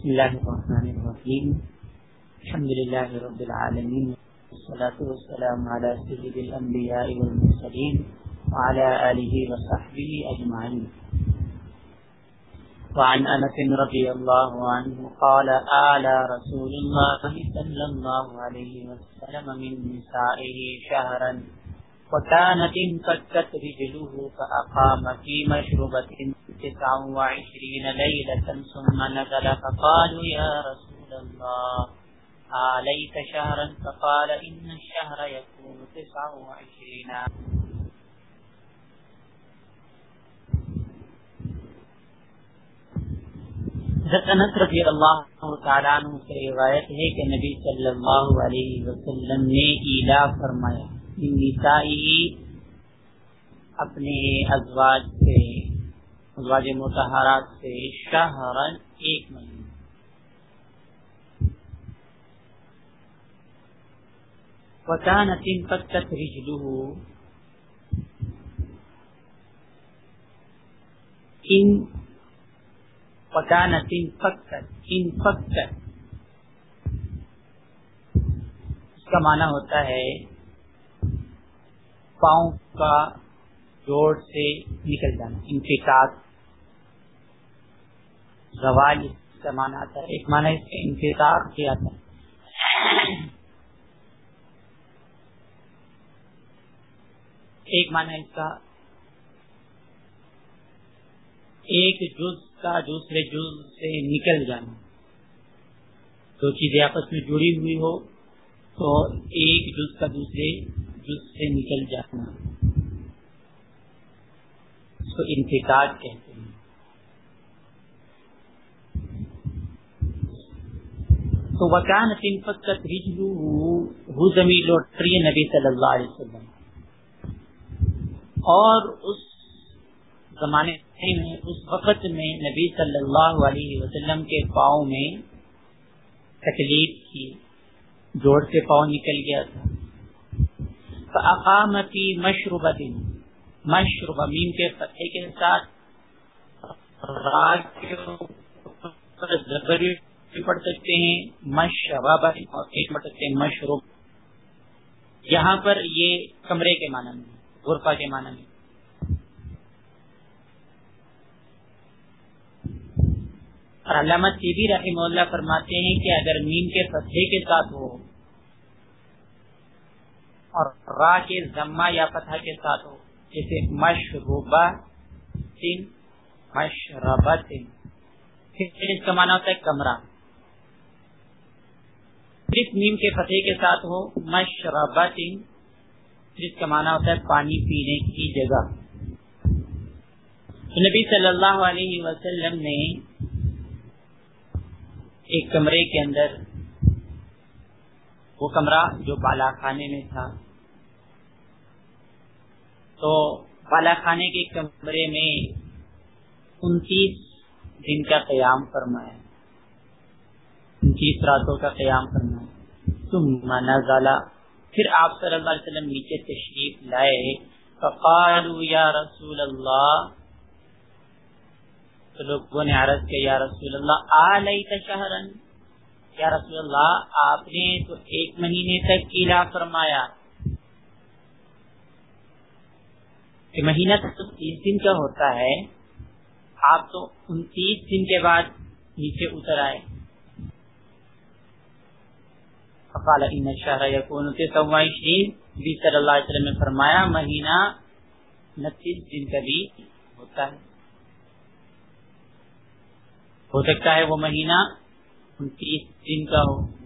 بسم الله الرحمن الرحيم. الحمد لله رب العالمين. والصلاة والسلام على سيد الأنبياء والمرسلين وعلى آله وصحبه أجمعين. وعن أنس رضي الله عنه قال آلى رسول الله صلى الله عليه وسلم من نسائه شهرا. وكانت انفكت رجله فأقام في مشربة تسع وعشرين ليلة ثم نزل فقالوا يا رسول الله، آليت شهرا؟ فقال إن الشهر يكون تسع وعشرين. حضرت رضی اللہ تعالیٰ عنہ سے روایت ہے کہ نبی صلی اللہ علیہ وسلم نے ایلا فرمایا۔ نسائی اپنے ازواج سے، ازواج متحرات سے شہرن ایک مہینہ وكانت انفكت رجله ان وكانت انفكت انفكت اس کا معنی ہوتا ہے پاؤں کا جوڑ سے نکل جانا انفکاق زوال اس کا معنی آتا ہے، ایک معنی اس کا انفکاق کیا آتا ہے۔ ایک معنی اس کا، ایک جز کا دوسرے جز سے نکل جانا۔ دو چیزیں آپس میں جڑی ہوئی ہو، تو ایک جز کا دوسرے جز سے نکل جانا۔ اس کو انفکاج کہتے ہیں۔ تو وکان انفکت رجلو ہو زمین لوٹری نبی صلی اللہ علیہ وسلم۔ اور اس زمانے میں، اس وقت میں نبی صلی اللہ علیہ وسلم کے پاؤں میں تکلیف کی۔ جوڑ سے پاؤں نکل گیا تھا۔ اقامتی مشروبہ دن مشروبہ میم کے فتح کے ساتھ پڑھ سکتے ہیں، مشربہ اور ایک پڑھ سکتے ہیں، مشروب۔ یہاں پر یہ کمرے کے معنی میں، غرفہ کے معنی میں۔ علامہ سیدی رحمہ اللہ فرماتے ہیں کہ اگر نیم کے فتح کے ساتھ ہو اور را کے ضمہ یا فتح کے ساتھ ہو۔ جیسے مشروبہ تین مشربہ تین پھر اس کا معنی ہوتا ہے کمرہ۔ جس نیم کے فتح کے ساتھ ہو مشربہ تین جس کا معنی ہوتا ہے پانی پینے کی جگہ۔ نبی صلی اللہ علیہ وسلم نے ایک کمرے کے اندر وہ کمرہ جو بالا خانے میں تھا۔ تو بالا خانے کے کمرے میں انتیس دن کا قیام فرمایا۔ انتیس راتوں کا قیام فرمایا۔ تم نزالا پھر آپ صلی اللہ علیہ وسلم نیچے تشریف لائے۔ فقالوا یا رسول اللہ۔ تو لوگوں نے عرض کیا، یا رسول اللہ، آلیت شہرن؟ یا رسول اللہ، آپ نے تو ایک مہینے تک کیلا فرمایا کہ مہینہ تو تیس دن کا ہوتا ہے، آپ تو انتیس دن کے بعد نیچے اتر آئے۔ فقال ان الشهر يكون 29 بھی صلی اللہ علیہ وسلم نے فرمایا، مہینہ 29 دن کا بھی ہوتا ہے۔ ہو سکتا ہے وہ مہینہ انتیس دن کا ہو۔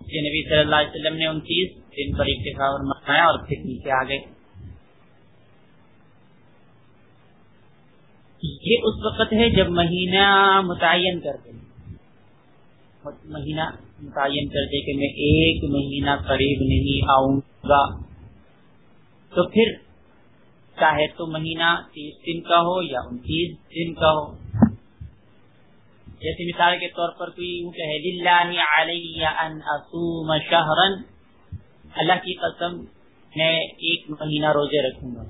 نبی صلی اللہ علیہ وسلم نے انتیس دن پر اکتفا اور منایا اور پھر نیچے آ گئے۔ یہ اس وقت ہے جب مہینہ متعین کر دیں مہینہ متعین کر دے کہ میں ایک مہینہ قریب نہیں آؤں گا۔ تو پھر چاہے تو مہینہ تیس دن کا ہو یا انتیس دن کا ہو۔ جیسے مثال کے طور پر کوئی یوں کہے للہ علیہ ان اصوم شہرا اللہ کی قسم، میں ایک مہینہ روزے رکھوں گا۔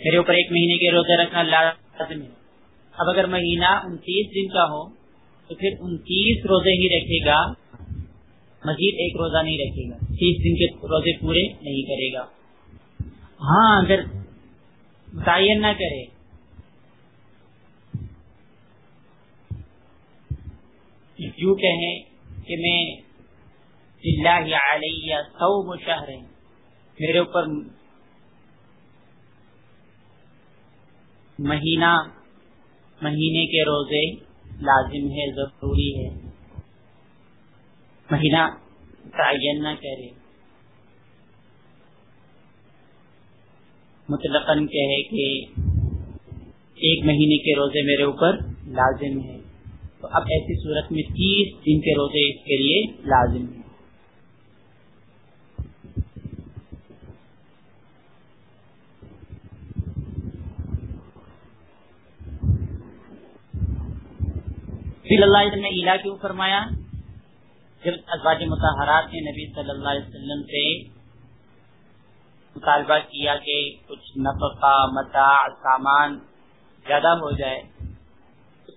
میرے اوپر ایک مہینے کے روزے رکھنا لازم ہے۔ اب اگر مہینہ انتیس دن کا ہو، تو پھر انتیس روزے ہی رکھے گا۔ مزید ایک روزہ نہیں رکھے گا۔ تیس دن کے روزے پورے نہیں کرے گا۔ ہاں اگر متعین نہ کرے یوں کہیں کہ میں اللہ علیہ سو شہر میرے اوپر مہینہ، مہینے کے روزے لازم ہے، ضروری ہے۔ مہینہ تعین نہ کرے۔ مطلق کہے کہ ایک مہینے کے روزے میرے اوپر لازم ہے تو اب ایسی صورت میں تیس دن کے روزے اس کے لیے لازم ہیں۔ فی اللہ نے الا کیوں فرمایا، جب ازواج متحرات نے نبی صلی اللہ علیہ وسلم سے مطالبہ کیا کہ کچھ نفقہ، متاع، سامان زیادہ ہو جائے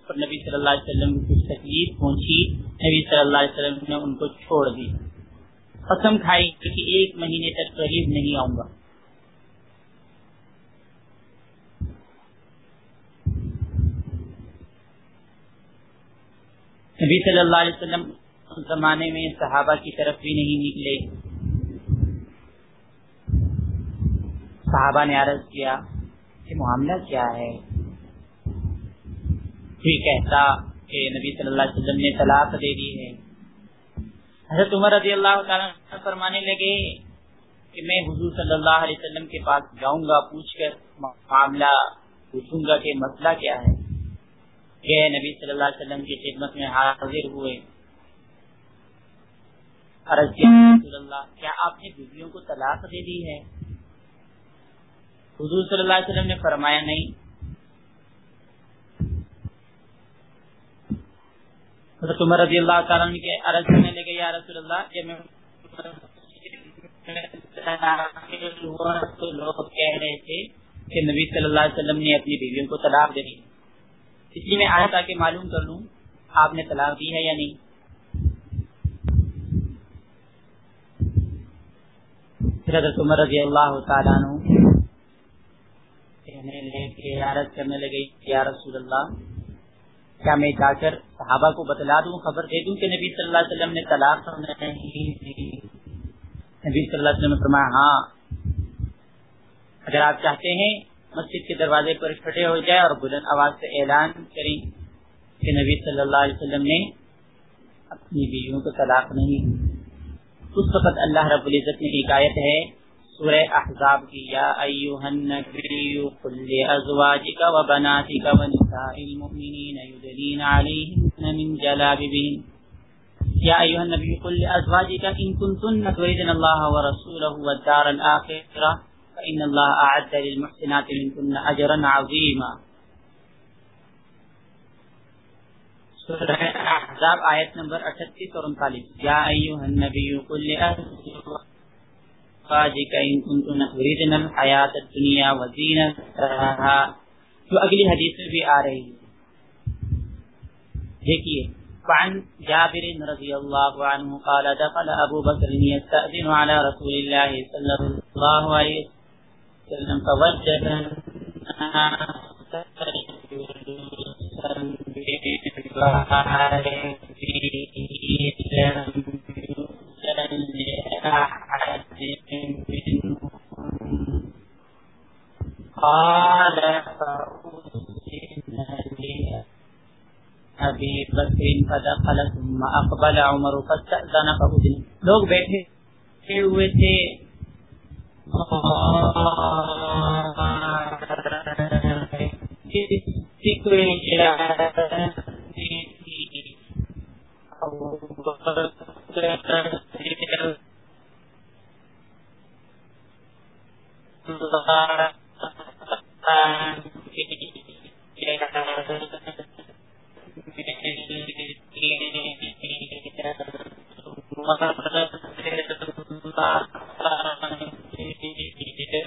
پر نبی صلی اللہ علیہ وسلم کو کچھ تکلیف پہنچی، نبی صلی اللہ علیہ وسلم نے ان کو چھوڑ دی۔ قسم کھائی کہ ایک مہینے تک قریب نہیں آؤں گا۔ نبی صلی اللہ علیہ وسلم زمانے میں صحابہ کی طرف بھی نہیں نکلے۔ صحابہ نے عرض کیا کہ معاملہ کیا ہے؟ کوئی کہتا کہ نبی صلی اللہ علیہ وسلم نے طلاق دے دی ہے۔ حضرت عمر رضی اللہ تعالیٰ فرمانے لگے کہ میں حضور صلی اللہ علیہ وسلم کے پاس جاؤں گا، پوچھ کر معاملہ پوچھوں گا کہ مسئلہ کیا ہے۔ کہ نبی صلی اللہ علیہ وسلم کی خدمت میں حاضر ہوئے۔ عرض اللہ، کیا آپ نے بیویوں کو طلاق دے دی ہے؟ حضور صلی اللہ علیہ وسلم نے فرمایا نہیں۔ حضرت عمر رضی اللہ تعالیٰ کے عرض کرنے لگے، یا رسول اللہ جب میں تو لوگ کہہ رہے تھے کہ نبی صلی اللہ علیہ وسلم نے اپنی بیویوں کو طلاق دے دی۔ اس لیے میں آیا تاکہ معلوم کر لوں آپ نے طلاق دی ہے یا نہیں۔ پھر حضرت عمر رضی اللہ تعالیٰ عرض کرنے لگے یا رسول اللہ کیا میں جا کر صحابہ کو بتلا دوں خبر دے دوں کہ نبی صلی اللہ علیہ وسلم نے طلاق نبی صلی اللہ علیہ وسلم نے فرمایا ہاں۔ اگر آپ چاہتے ہیں مسجد کے دروازے پر کھڑے ہو جائے اور بلند آواز سے اعلان کریں کہ نبی صلی اللہ علیہ وسلم نے اپنی بیویوں کو طلاق نہیں اس وقت اللہ رب العزت نے حکایت ہے سورہ احزاب کی، یا ایوہ النبی قل لازواجک و بناتک و نساء المؤمنین یدلین علیہن من جلاببہن یا ایوہ النبی قل لازواجک ان کنتن تردن اللہ ورسولہ والدار الاخرہ فإن الله أعد للمحسنات منكن أجرا عظيما سورہ احزاب آیت نمبر 38 اور 39 یا ایها النبی قل لازواجک لأزواجك إن كنتن تريدن الحياة الدنيا وزينتها۔ تو اگلی حدیث میں بھی آ رہی ہے۔ دیکھیے فعن جابر رضي الله عنه قال، دخل أبو بكر يستأذن على رسول الله صلى الله عليه وسلم وسلم فوجد ابھی بکرین فدخل ثم اقبل عمر لوگ بیٹھے ہوئے تھے۔ کسی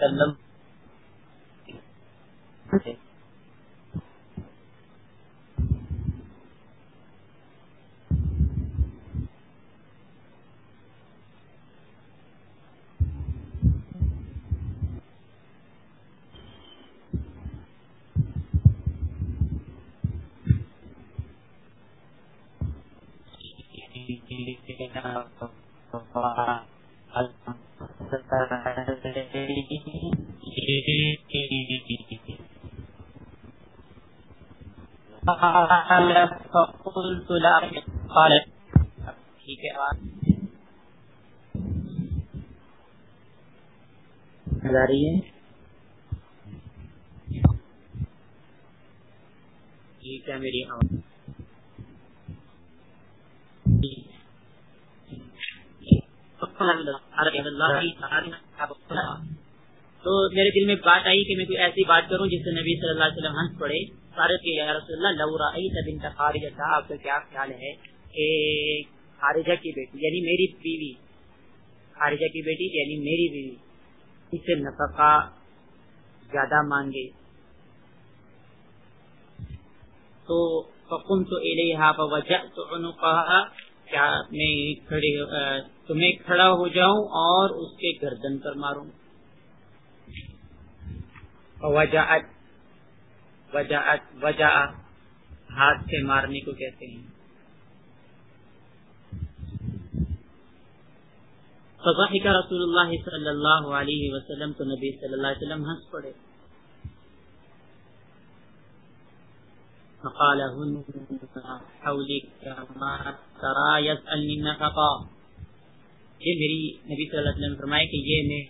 وسلم۔ ٹھیک ہے رہی ہے ٹھیک ہے میری تو میرے دل میں بات آئی کہ میں کوئی ایسی بات کروں جس سے نبی صلی اللہ علیہ وسلم ہنس پڑے۔ یا رسول اللہ لورا بنت خارجہ، آپ کا کیا خیال ہے کہ خارجہ کی بیٹی یعنی میری بیوی، خارجہ کی بیٹی یعنی میری بیوی، اس سے نفقہ زیادہ مانگے۔ تو فقم تو الیہا فوجعت عنقها کیا میں کھڑے تو میں کھڑا ہو جاؤں اور اس کے گردن پر ماروں۔ وجعت وجعت وجع ہاتھ سے مارنے کو کہتے ہیں۔ فضحک رسول اللہ صلی اللہ علیہ وسلم تو نبی صلی اللہ علیہ وسلم ہنس پڑے۔ فقال هن حولك ما ترى يسألني النفقا یہ میری نبی صلی اللہ علیہ وسلم فرمائے کہ یہ میں